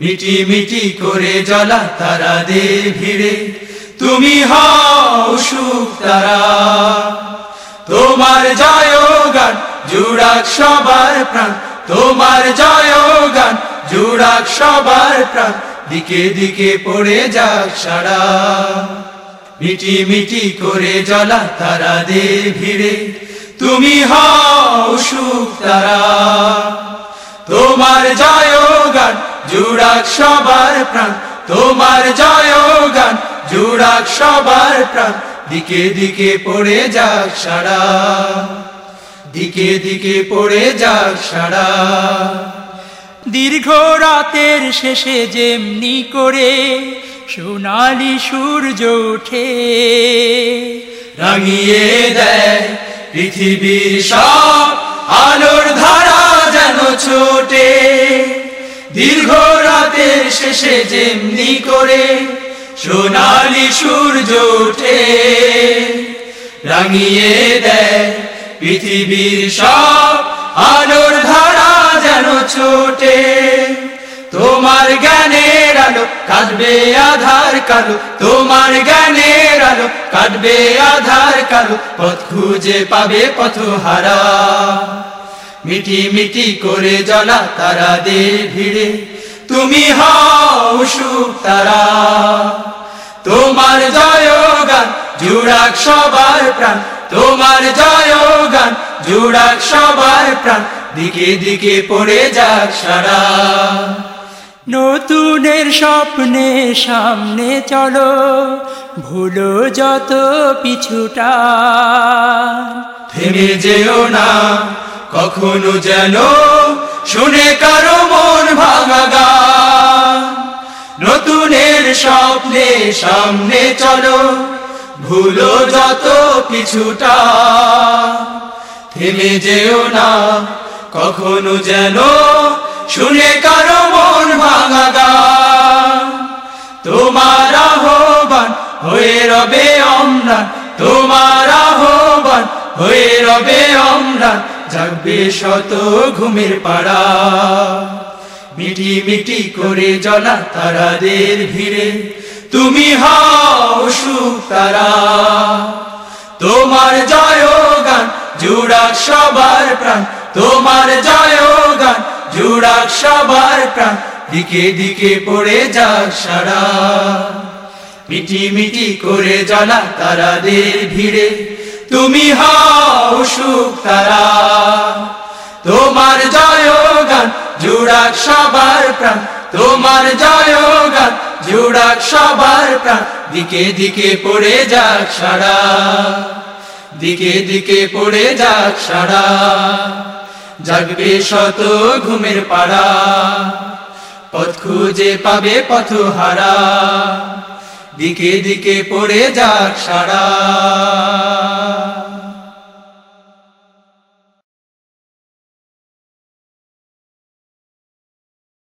মিটি মিটি করে জ্বলা তারা দে ভিড়ে। তুমি হও সুখ তারা। তোমার জয় গান জুড়াক সবার প্রাণ। তোমার জয় গান জুড়াক সবার প্রাণ। দিকে দিকে পড়ে যাক সারা। মিটি মিটি করে জ্বলা তারা দে ভিড়ে। তুমি হও সুখ তারা। তোমার জয় জুড়াক সবার প্রাণ, তোমার জয় গান জুড়াক সবার প্রাণ। দিকে দিকে পড়ে যাক সারা, দিকে দিকে পড়ে যাক সারা। দীর্ঘ রাতের শেষে যেমনি করে সোনালি সূর্য ওঠে, রাঙিয়ে দেয় পৃথিবীর সব আলোর ধারা যেন ছোটে। দীর্ঘ রাতের শেষে যেমনি করে সোনালি সূর্য ওঠে, রাঙিয়ে দেয় পৃথিবীর সব আলোর ধারা যেন ছোটে। তোমার জ্ঞানের আলো কাটবে আধার কালো, তোমার জ্ঞানের আলো কাটবে আধার কালো, পথ খুঁজে পাবে পথ হারা মিটি মিটি করে জ্বলা তারা দে ভিড়ে তুমি হও তারা। তোমার জয় গান, জুড়াক সবার প্রাণ। তোমার জয় গান, জুড়াক সবার প্রাণ। দিকে দিকে পড়ে যাক সারা। নতুনের স্বপ্নে সামনে চলো, ভুলো যত পিছুটা। থেমে যেও না, কখনো যেন শুনে কারও মন ভাঙা স্বপ্নে সামনে চলো, ভুলো যত কিছুটা। থেমে যেও না, কখনো যেন শুনে কারও মন ভাঙা গান তোমার আহ্বান হয়ে রবে অম্লান তোমার আহ্বান হয়ে রবে অম্লান জাগবে শত ঘুমের পাড়া। মিটি মিটি করে জ্বলা তারাদের ভিড়ে। তুমি হও সুখ তারা। তোমার জয় গান, জুড়াক সবার প্রাণ। তোমার জয় গান, জুড়াক সবার প্রাণ। দিকে দিকে পড়ে যাক সারা। মিটি মিটি করে জ্বলা তারাদের ভিড়ে। তুমি হও সুখ তারা। তোমার জয় জুড়াক সবার প্রাণ, তোমার জয় গান জুড়াক সবার প্রাণ। দিকে দিকে পড়ে যাক সারা, দিকে দিকে পড়ে যাক সারা। জাগবে শত ঘুমের পাড়া, পথ খুঁজে পাবে পথ হারা। দিকে দিকে পড়ে যাক সারা।